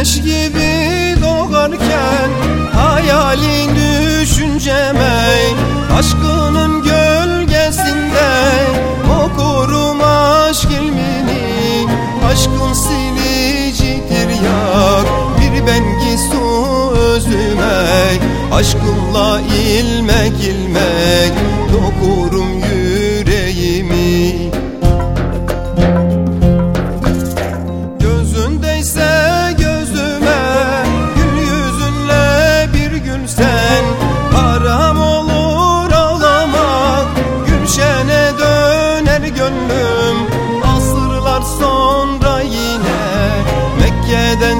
Güneş gibi doğarken hayalin düşüncem Aşkının gölgesinde okurum aşk ilmini. Aşkın silicidir yak bir bengi su özüme. Aşkınla ilmek ilmek dokurum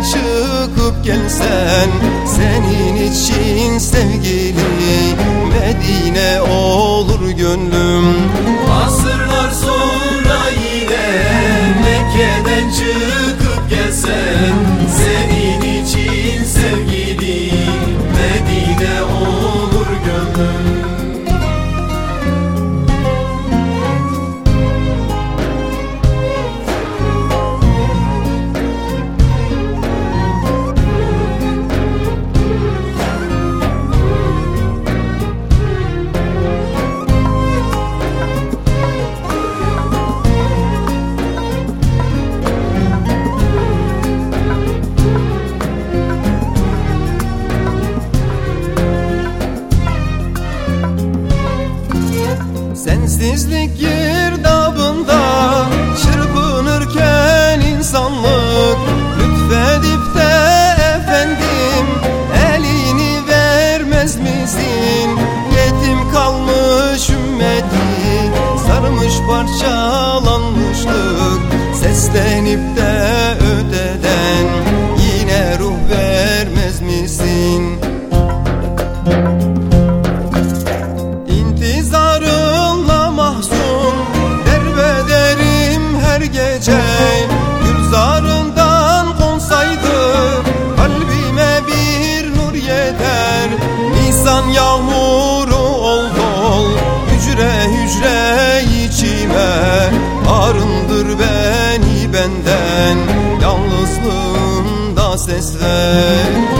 Çıkıp gelsen Senin için sevgili Medine olur gönlüm Sensizlik girdabında çırpınırken insanlık Lütfedip de efendim elini vermez misin? Yetim kalmış ümmeti sarmış parçalanmışlık Seslenip de Nisan yağmuru ol dol Hücre hücre içime. Arındır beni benden. Yalnızlığımda ses ver Nisan yağmur